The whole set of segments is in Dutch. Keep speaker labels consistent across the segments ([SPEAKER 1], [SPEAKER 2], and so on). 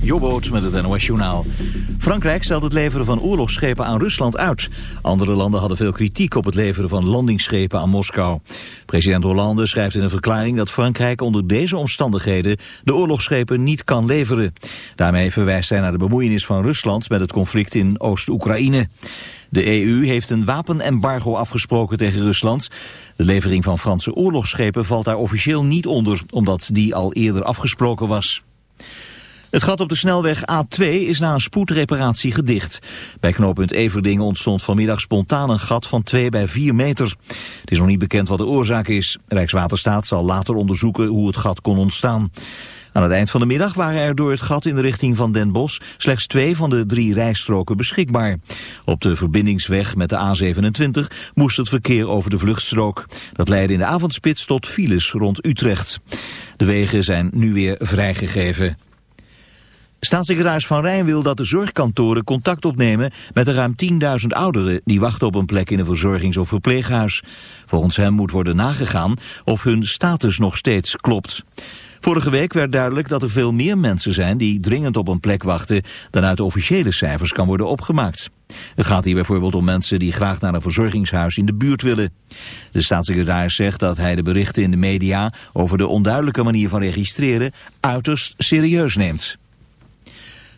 [SPEAKER 1] Jobboot met het NOS Journaal. Frankrijk stelt het leveren van oorlogsschepen aan Rusland uit. Andere landen hadden veel kritiek op het leveren van landingsschepen aan Moskou. President Hollande schrijft in een verklaring dat Frankrijk onder deze omstandigheden de oorlogsschepen niet kan leveren. Daarmee verwijst hij naar de bemoeienis van Rusland met het conflict in Oost-Oekraïne. De EU heeft een wapenembargo afgesproken tegen Rusland. De levering van Franse oorlogsschepen valt daar officieel niet onder, omdat die al eerder afgesproken was. Het gat op de snelweg A2 is na een spoedreparatie gedicht. Bij knooppunt Everdingen ontstond vanmiddag spontaan een gat van 2 bij 4 meter. Het is nog niet bekend wat de oorzaak is. Rijkswaterstaat zal later onderzoeken hoe het gat kon ontstaan. Aan het eind van de middag waren er door het gat in de richting van Den Bosch slechts twee van de drie rijstroken beschikbaar. Op de verbindingsweg met de A27 moest het verkeer over de vluchtstrook. Dat leidde in de avondspits tot files rond Utrecht. De wegen zijn nu weer vrijgegeven. Staatssecretaris Van Rijn wil dat de zorgkantoren contact opnemen met de ruim 10.000 ouderen die wachten op een plek in een verzorgings- of verpleeghuis. Volgens hem moet worden nagegaan of hun status nog steeds klopt. Vorige week werd duidelijk dat er veel meer mensen zijn die dringend op een plek wachten dan uit de officiële cijfers kan worden opgemaakt. Het gaat hier bijvoorbeeld om mensen die graag naar een verzorgingshuis in de buurt willen. De staatssecretaris zegt dat hij de berichten in de media over de onduidelijke manier van registreren uiterst serieus neemt.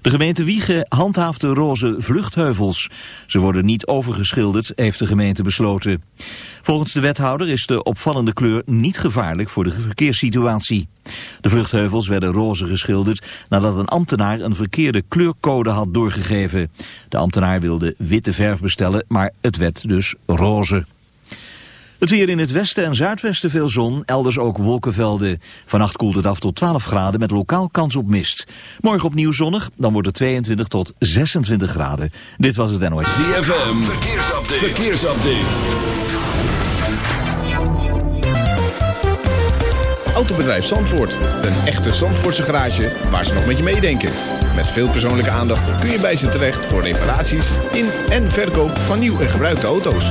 [SPEAKER 1] De gemeente Wiegen handhaaft de roze vluchtheuvels. Ze worden niet overgeschilderd, heeft de gemeente besloten. Volgens de wethouder is de opvallende kleur niet gevaarlijk voor de verkeerssituatie. De vluchtheuvels werden roze geschilderd nadat een ambtenaar een verkeerde kleurcode had doorgegeven. De ambtenaar wilde witte verf bestellen, maar het werd dus roze. Het weer in het westen en zuidwesten veel zon, elders ook wolkenvelden. Vannacht koelt het af tot 12 graden met lokaal kans op mist. Morgen opnieuw zonnig, dan wordt het 22 tot 26 graden. Dit was het NOS.
[SPEAKER 2] ZFM, verkeersupdate. verkeersupdate.
[SPEAKER 3] Autobedrijf Zandvoort. Een echte Zandvoortse garage waar ze nog met je meedenken. Met veel persoonlijke aandacht kun je bij ze terecht voor reparaties in en verkoop van nieuw en gebruikte auto's.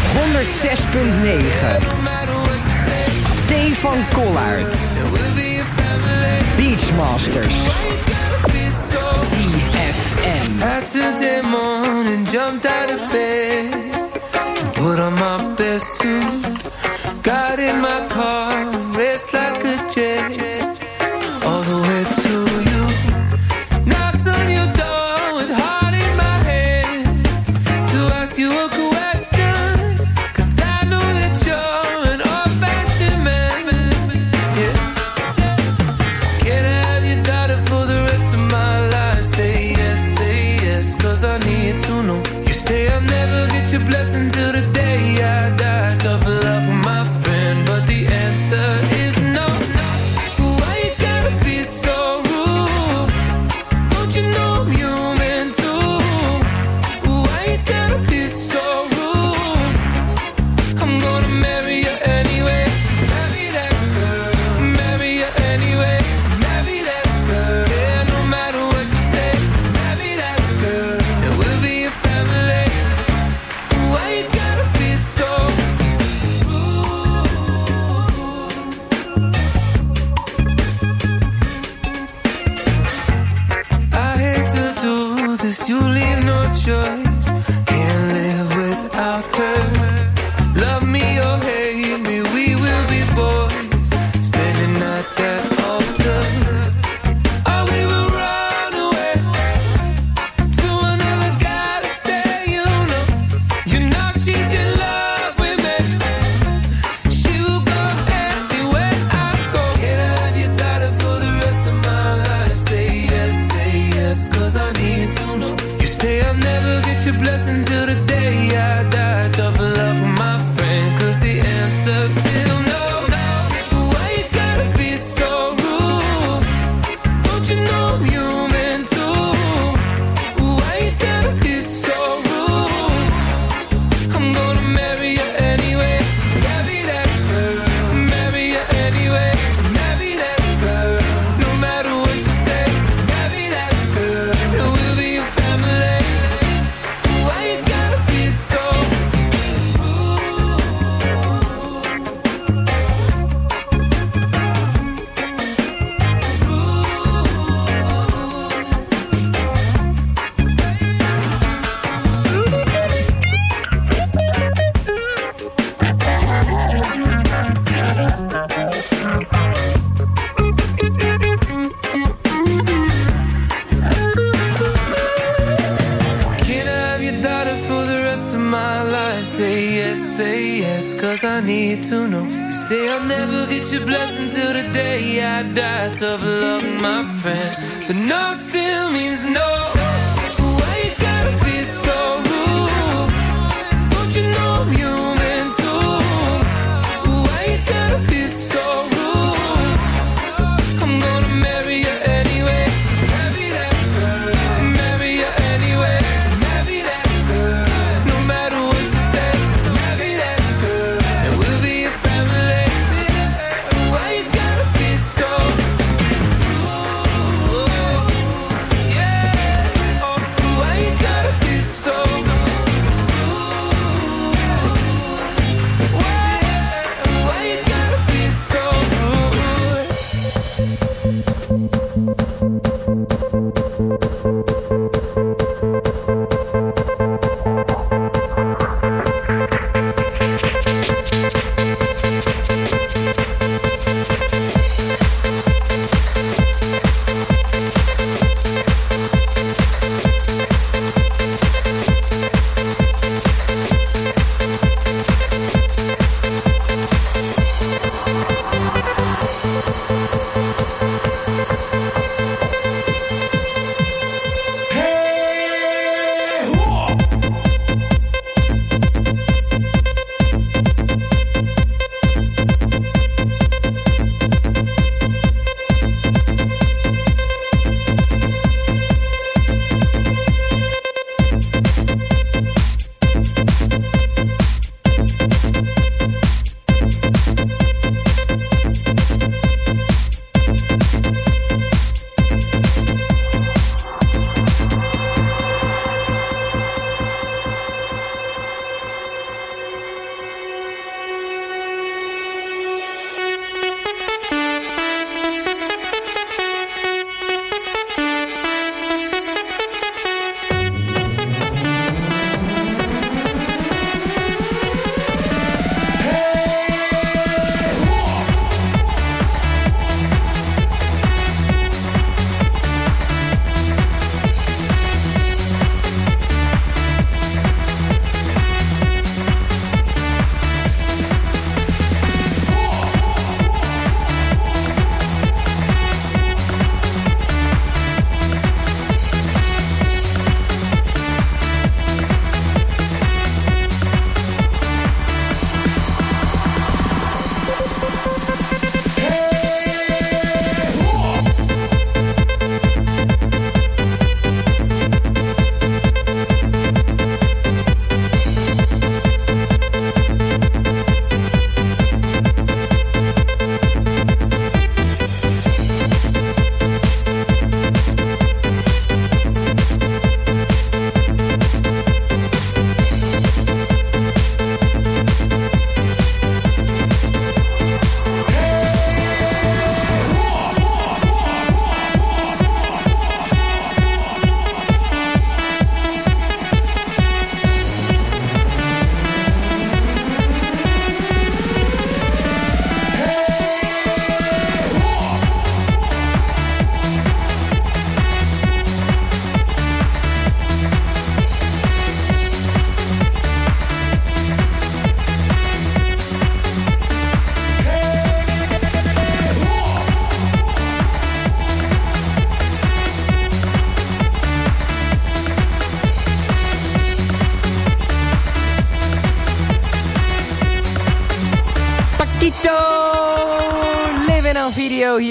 [SPEAKER 4] 106.9. Stefan Kollaert. Beachmasters. CFM.
[SPEAKER 5] Saturday morning, jumped out of bed put on my best suit. Got in my car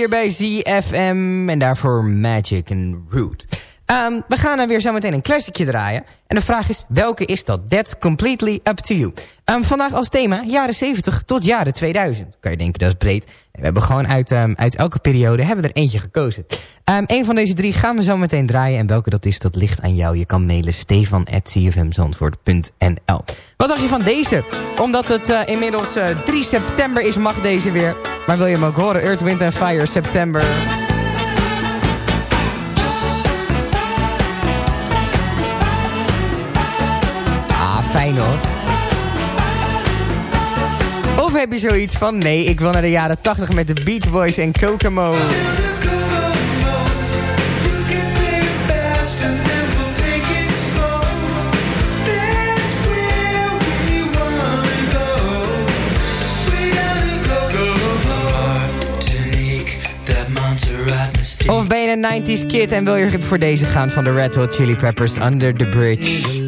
[SPEAKER 4] hier bij ZFM. En daarvoor Magic and Root. Ehm, we gaan dan weer zo meteen een classicje draaien. En de vraag is, welke is dat? That's completely up to you. Ehm, vandaag als thema jaren 70 tot jaren 2000. Kan je denken, dat is breed. We hebben gewoon uit, ehm, uit elke periode hebben er eentje gekozen. Um, een van deze drie gaan we zo meteen draaien. En welke dat is, dat ligt aan jou. Je kan mailen stefan.cfmzandvoort.nl Wat dacht je van deze? Omdat het uh, inmiddels uh, 3 september is, mag deze weer. Maar wil je hem ook horen? Earth, Wind Fire, september... hoor. Of heb je zoiets van, nee, ik wil naar de jaren 80 met de Beach Boys en Kokomo. Of ben je een 90s kid en wil je voor deze gaan van de Red Hot Chili Peppers Under the Bridge?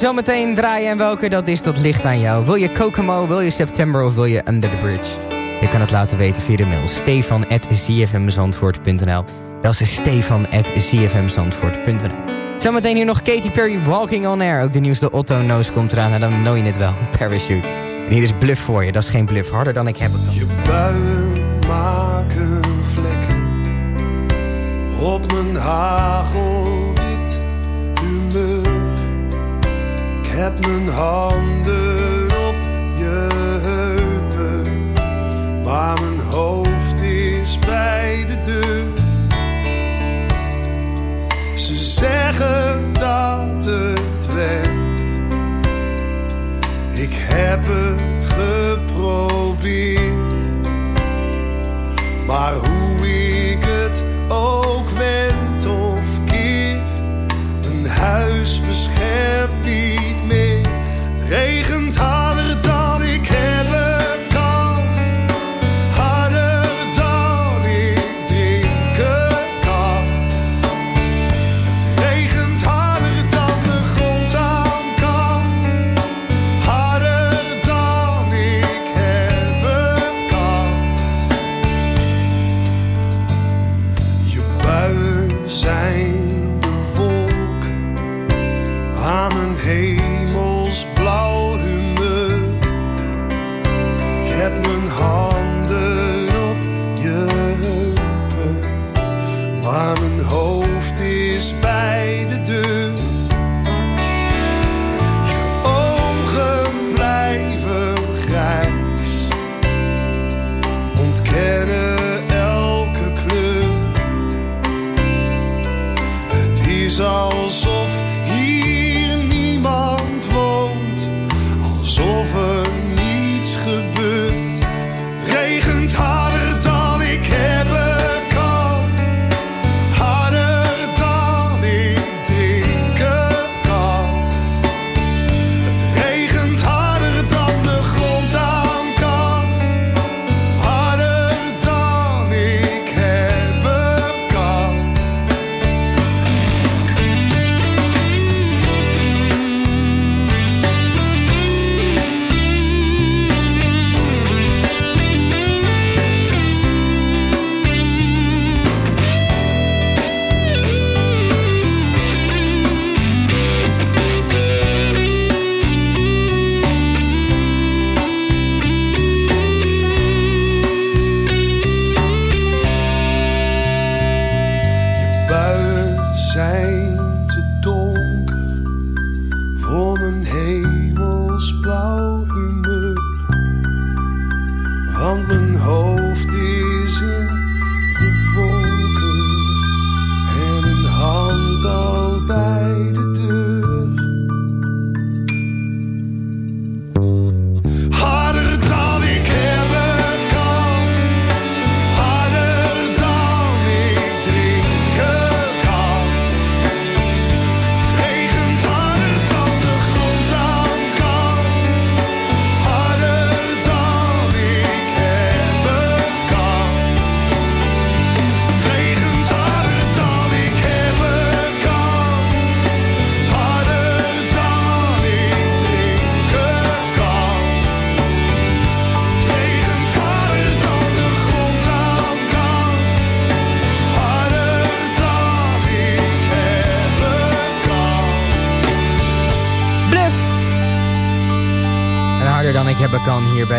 [SPEAKER 4] We meteen draaien. En welke dat is, dat ligt aan jou. Wil je Kokomo, wil je September of wil je Under the Bridge? Je kan het laten weten via de mail. stefan.zfmzandvoort.nl Dat is stefan.zfmzandvoort.nl Zometeen hier nog Katy Perry Walking on Air. Ook de nieuwste Otto Noos komt eraan. En dan know je het wel. Parachute. En hier is Bluff voor je. Dat is geen bluff. Harder dan ik heb het.
[SPEAKER 6] Je buien maken vlekken op mijn hagelwit heb mijn handen op je heupen, maar mijn hoofd is bij de deur. Ze zeggen dat het went. Ik heb het geprobeerd, maar hoe ik het ook wend of keer, een huis beschermt niet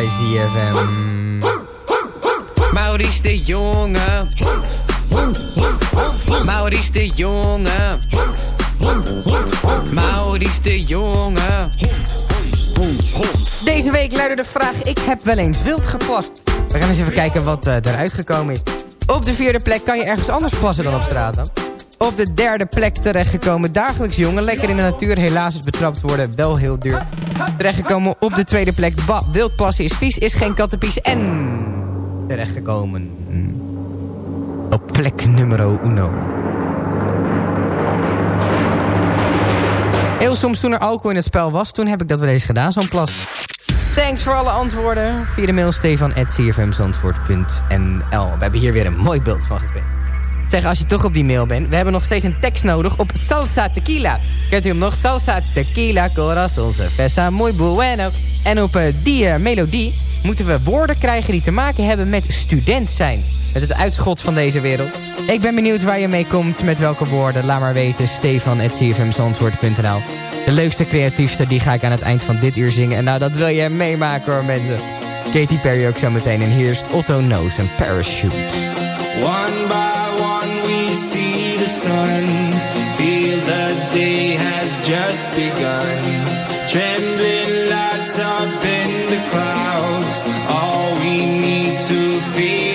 [SPEAKER 6] bij
[SPEAKER 4] ZFM. Maurice de Jonge. Maurice de Jonge. Maurice de Jonge. Deze week luidde de vraag, ik heb wel eens wild geplast. We gaan eens even kijken wat uh, eruit gekomen is. Op de vierde plek kan je ergens anders plassen dan op straat dan. Op de derde plek terechtgekomen dagelijks jongen. Lekker in de natuur, helaas is betrapt worden wel heel duur. Terechtgekomen op de tweede plek. Ba, wild plassen is vies, is geen kattenpies. En terechtgekomen op plek nummer uno. Heel soms toen er alcohol in het spel was, toen heb ik dat wel eens gedaan, zo'n plas. Thanks voor alle antwoorden. Via de mail stefan.crmzandvoort.nl We hebben hier weer een mooi beeld van gekregen. Zeg, als je toch op die mail bent, we hebben nog steeds een tekst nodig op Salsa Tequila. Kent u hem nog? Salsa Tequila, corazon, cerveza, muy bueno. En op uh, die uh, melodie moeten we woorden krijgen die te maken hebben met student zijn. Met het uitschot van deze wereld. Ik ben benieuwd waar je mee komt, met welke woorden. Laat maar weten, stefan.cfmzandvoort.nl De leukste, creatiefste, die ga ik aan het eind van dit uur zingen. En nou, dat wil je meemaken hoor, mensen. Katy Perry ook zo meteen. En hier is Otto Knows en Parachute.
[SPEAKER 7] One by one we see the sun. Feel the day has just begun. Trembling lights up in the clouds. All we need to feel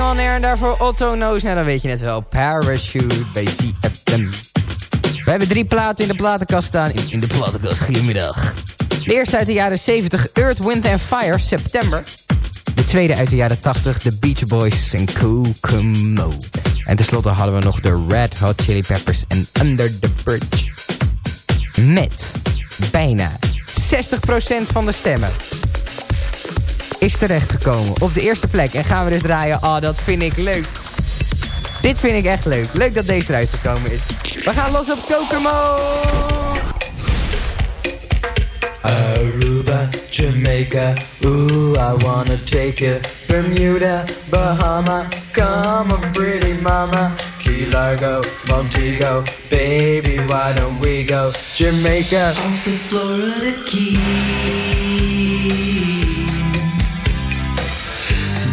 [SPEAKER 4] On Air en daarvoor Otto Noos. Nou, dan weet je net wel. Parachute bij ZFM. We hebben drie platen in de platenkast staan. In, in de platenkast, goedemiddag. De eerste uit de jaren 70, Earth, Wind and Fire, September. De tweede uit de jaren 80, The Beach Boys en Kokomo. En tenslotte hadden we nog de Red Hot Chili Peppers en Under the Bridge. Met bijna 60% van de stemmen is terechtgekomen op de eerste plek. En gaan we dus draaien. Oh, dat vind ik leuk. Dit vind ik echt leuk. Leuk dat deze eruit gekomen is. We gaan los op Kokomo.
[SPEAKER 8] Aruba, Jamaica, ooh, I wanna take you. Bermuda, Bahama, come on, pretty mama. Key Largo, Montego, baby, why don't we go? Jamaica, off the Florida Keys.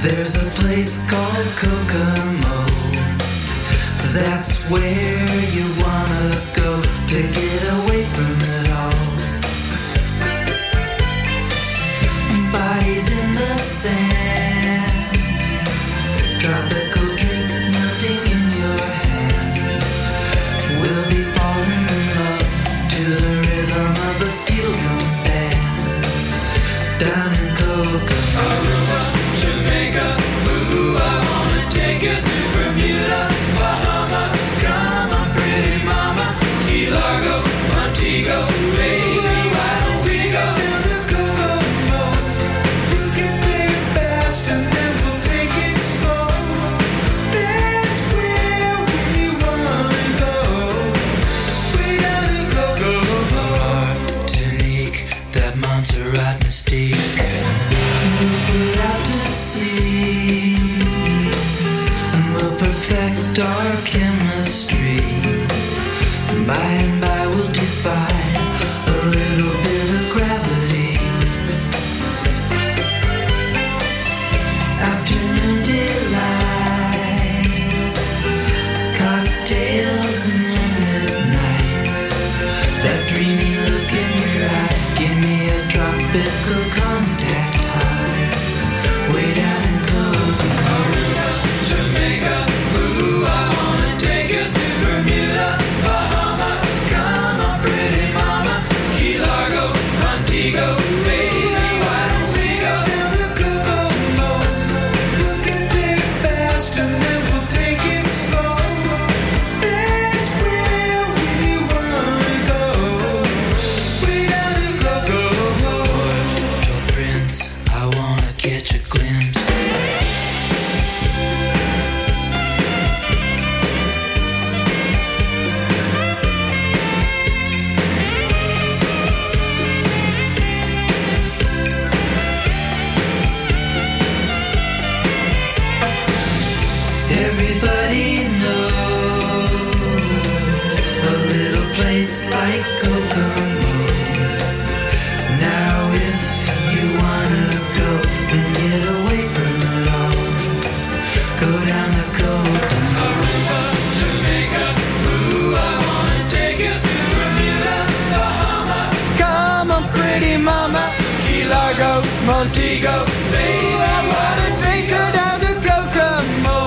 [SPEAKER 8] There's a place called Kokomo. That's where you wanna go to get away from it all. Bodies in the sand, tropical drink melting in your hand. We'll be falling in love to the rhythm of a steel drum band. Down in Kokomo, Montego, baby, I wanna take her down to Kokomo.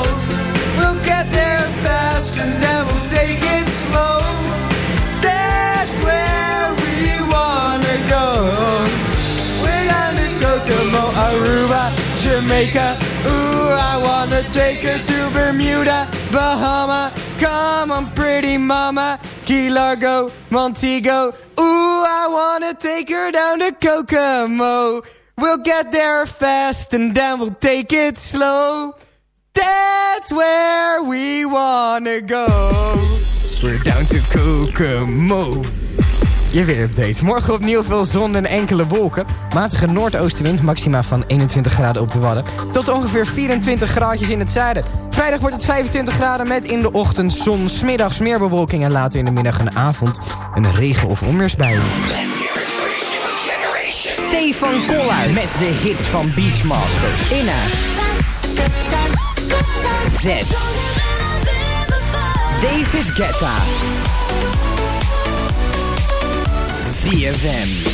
[SPEAKER 4] We'll get there fast and then we'll take it slow.
[SPEAKER 8] That's where we wanna go. We're to Kokomo, Aruba, Jamaica. Ooh, I wanna take her to Bermuda, Bahama. Come on, pretty mama, Key Largo, Montego. Ooh, I wanna take her down to Kokomo. We'll get there fast and then we'll take it slow. That's where we wanna go.
[SPEAKER 4] We're down to Kokomo. Je weer update. Morgen opnieuw veel zon en enkele wolken. Matige noordoostenwind, maxima van 21 graden op de Wadden. Tot ongeveer 24 graadjes in het zuiden. Vrijdag wordt het 25 graden met in de ochtend zon. Smiddags meer bewolking en later in de middag en avond een regen- of onweersbui. Stefan Koller met de hits van Beachmasters. Inna. Z. David Guetta. ZFM.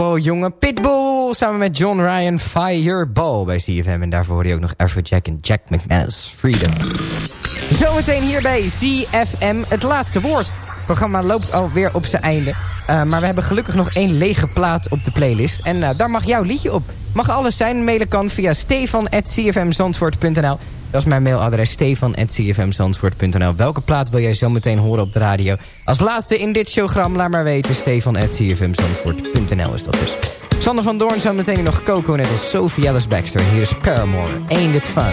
[SPEAKER 9] Jonge. Pitbull samen met John Ryan Fireball bij CFM. En daarvoor hoorde je ook nog Afrojack en Jack McManus Freedom. Zometeen hier bij CFM het laatste woord. Het programma loopt alweer op zijn einde. Eh, maar we hebben gelukkig nog één lege plaat op de playlist. En eh, daar mag jouw liedje op. Mag alles zijn. Mailen kan via stefan.cfmzandvoort.nl dat is mijn mailadres stefan.cfmzandvoort.nl. Welke plaat wil jij zo meteen horen op de radio? Als laatste in dit showgram, laat maar weten. stefan.cfmzandvoort.nl is dat dus. Sander van Doorn zo meteen nog Coco net als Sophie Alice Baxter. Hier is Paramore. Ain't it fun?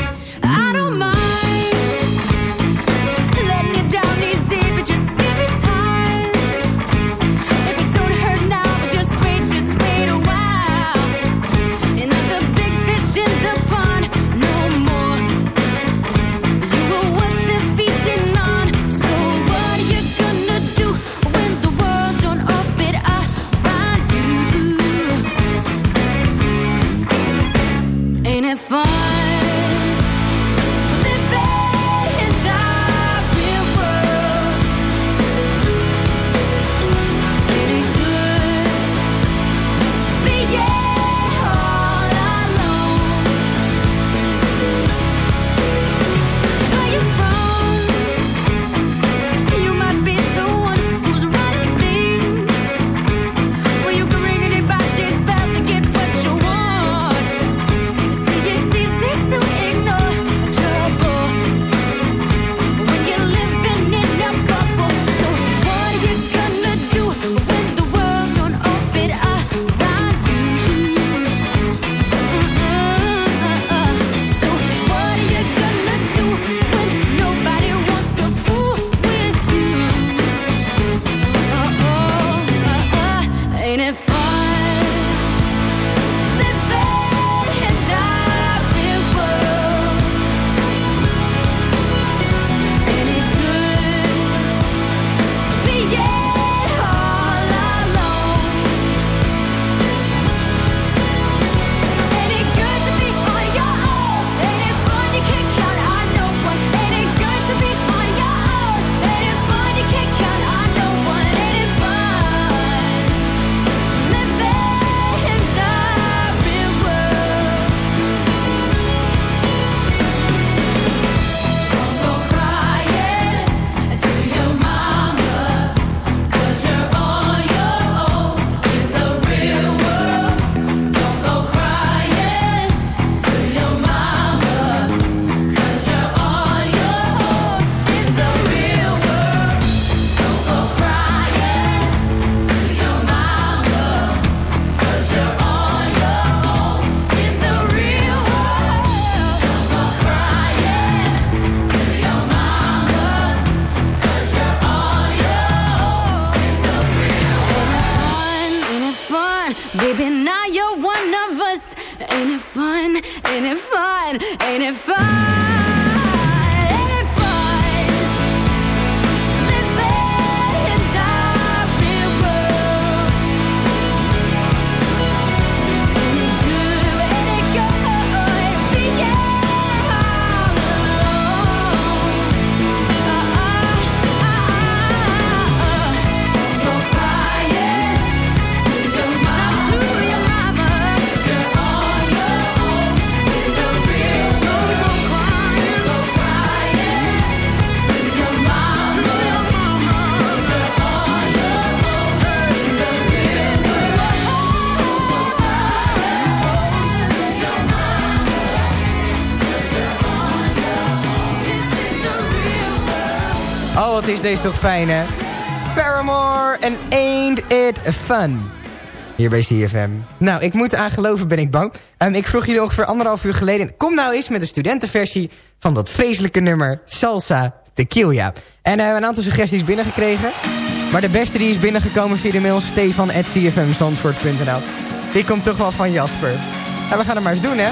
[SPEAKER 4] Wat is deze toch fijn, hè? Paramore en Ain't It Fun. Hier bij CFM. Nou, ik moet aan geloven, ben ik bang. Ehm, ik vroeg jullie ongeveer anderhalf uur geleden... kom nou eens met de studentenversie van dat vreselijke nummer... Salsa Tequila. En uh, een aantal suggesties binnengekregen. Maar de beste die is binnengekomen via de mail... stefan.cfmzandvoort.nl Die komt toch wel van Jasper. En we gaan het maar eens doen, hè?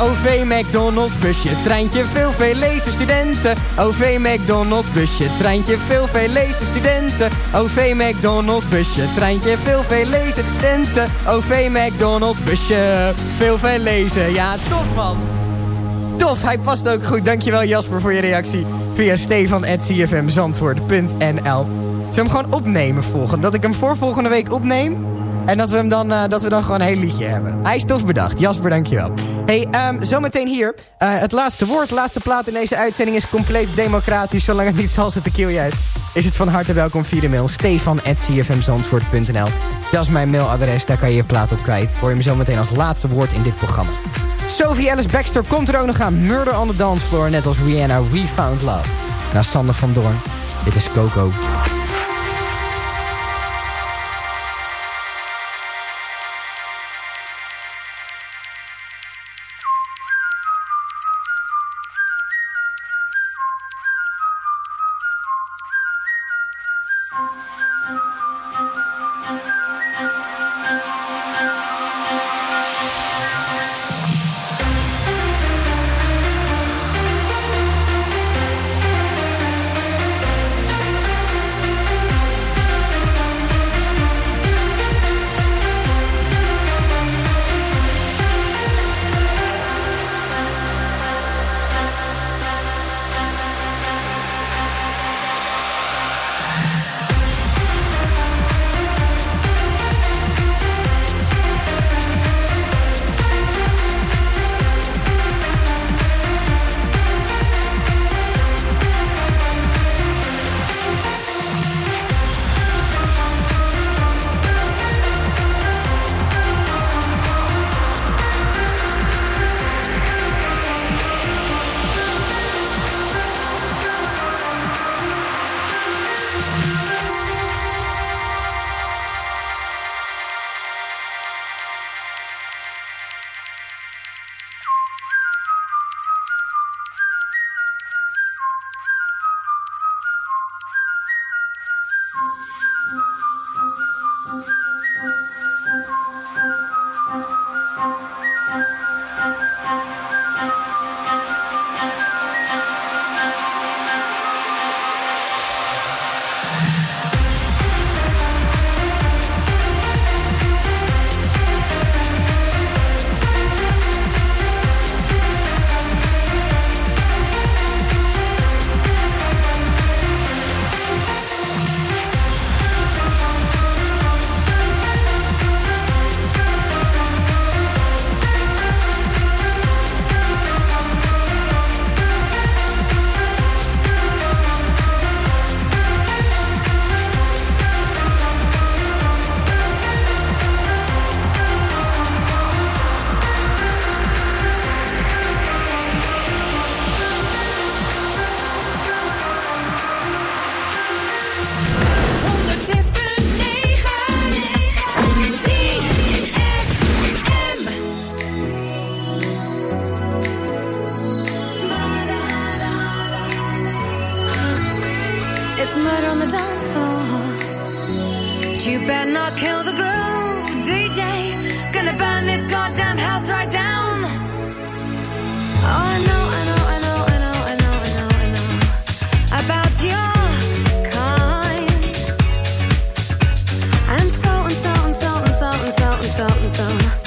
[SPEAKER 4] OV McDonald's busje, treintje, veel veel lezen studenten. OV McDonald's busje, treintje, veel veel lezen studenten. OV McDonald's busje, treintje, veel veel lezen studenten. OV McDonald's busje, veel veel lezen. Ja, tof man. Tof, hij past ook goed. Dankjewel Jasper voor je reactie. Via stefan.cfmzandvoort.nl Zullen we hem gewoon opnemen volgende? Dat ik hem voor volgende week opneem? En dat we, hem dan, eh, dat we dan gewoon een heel liedje hebben. Hij is tof bedacht. Jasper, dankjewel. Hey, ehm, zometeen hier. eh, het laatste woord, laatste plaat in deze uitzending is compleet democratisch. Zolang het niet salsa tequila is, is het van harte welkom via de mail. stefan.cfmzandvoort.nl Dat is mijn mailadres, daar kan je je plaat op kwijt. Hoor je me zometeen als laatste woord in dit programma. Sophie Alice Baxter komt er ook nog aan. Murder on the Dance Floor, net als Rihanna, We Found Love. Naar Sander van Doorn. Dit is Coco.
[SPEAKER 9] Murder on the dance floor. But you better not kill the groove, DJ. Gonna burn this goddamn house right down. Oh, I know, I know, I know, I know, I know, I know, I know about your kind. And so and so and so and so and so and so and so.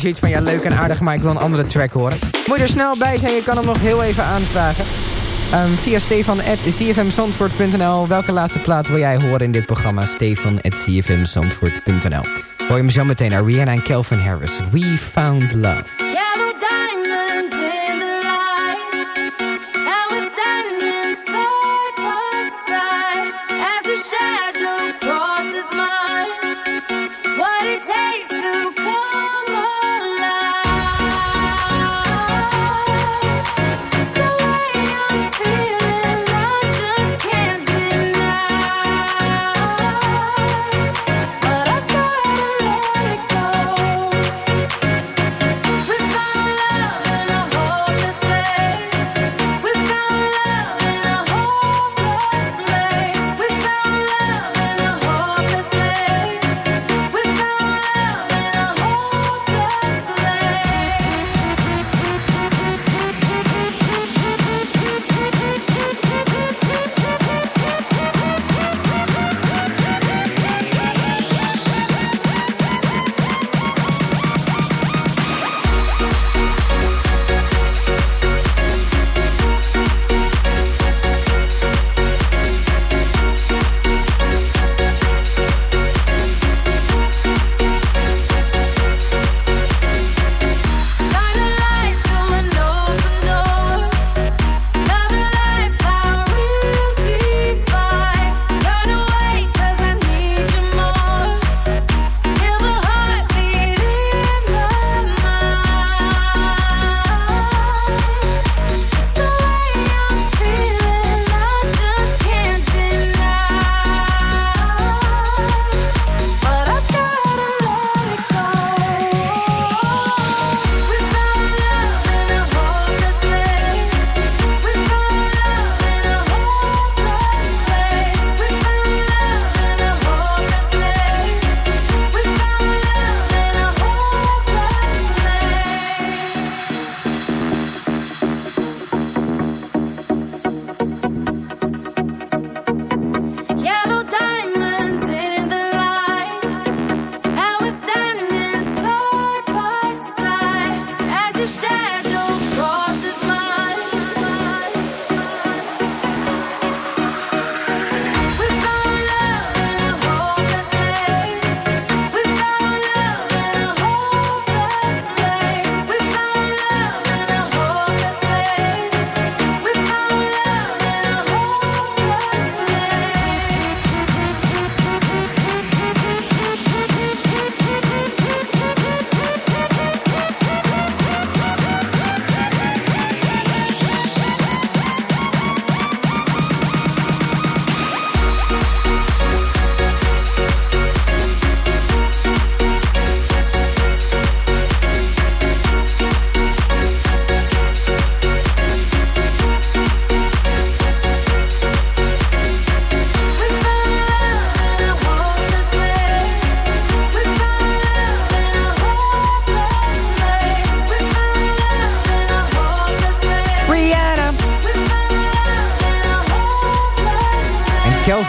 [SPEAKER 9] zoiets van, ja leuk en aardig, maar ik wil een andere track horen. Moet er snel bij zijn, je kan hem nog heel even aanvragen. Um, via stefan.cfmzandvoort.nl Welke laatste plaat wil jij horen in dit programma? Stefan.cfmzandvoort.nl Hoor je me zo meteen naar Rihanna en Kelvin Harris. We Found Love.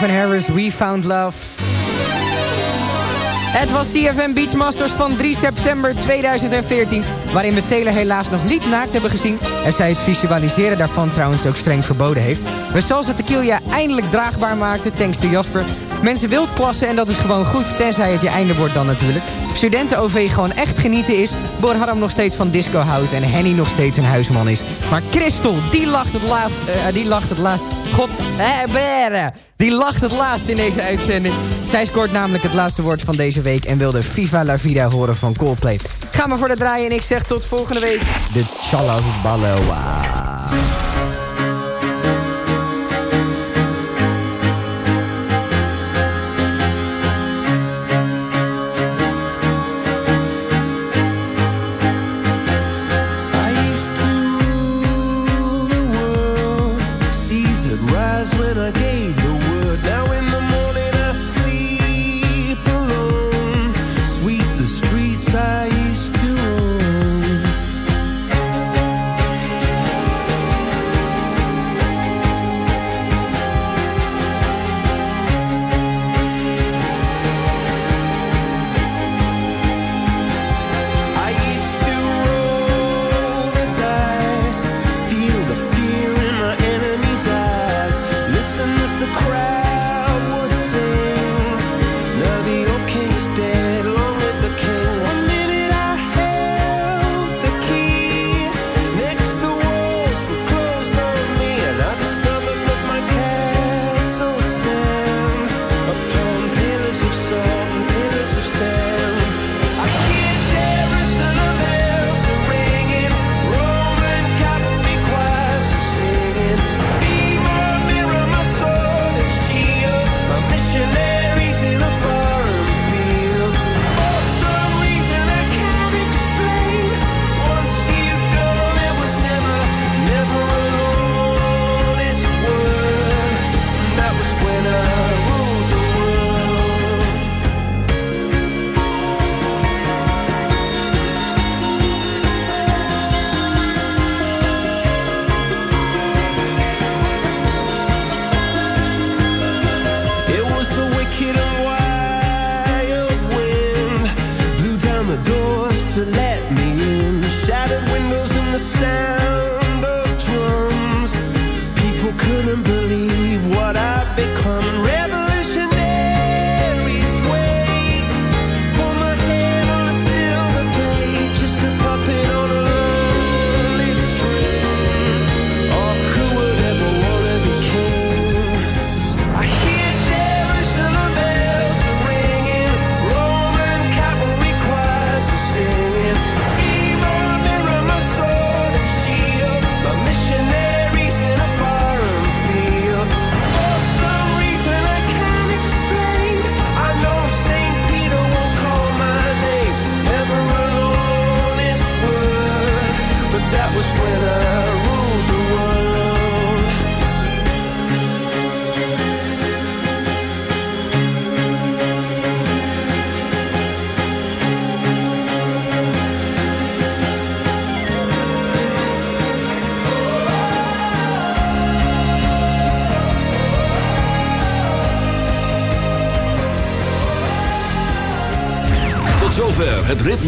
[SPEAKER 10] Calvin Harris, We Found Love. Het was CFM Beachmasters van 3 september 2014... waarin we Taylor helaas nog niet naakt hebben gezien... en zij het visualiseren daarvan trouwens ook streng verboden heeft. We Salsa Tequila eindelijk draagbaar maakte, thanks to Jasper. Mensen wild klassen en dat is gewoon goed, tenzij het je einde wordt dan natuurlijk. Studenten-OV gewoon echt genieten is... Bor Harm nog steeds van disco houdt en Henny nog steeds een huisman is. Maar Christel, die lacht het laatst... eh, die lacht het laatst... God, hè, beren. Die lacht het laatst in deze uitzending. Zij scoort namelijk het laatste woord van deze week... en wilde Viva la Vida horen van Coldplay. Ga maar voor de draaien en ik zeg tot volgende week. De Chalas Baloa.